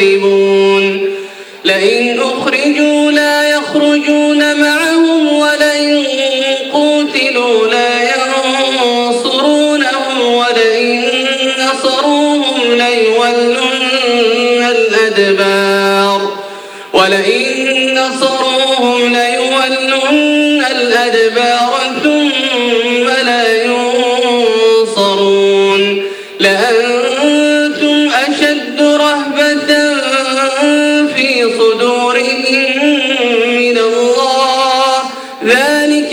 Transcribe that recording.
لكاذبون لئن أخرجوا لا يخرجون معهم ولئن قتلوا لا ينصرونهم ولئن نصروهم ليولن الأدبار. ولئن نصروهم ليولن الأدبار ثم لا ينصرون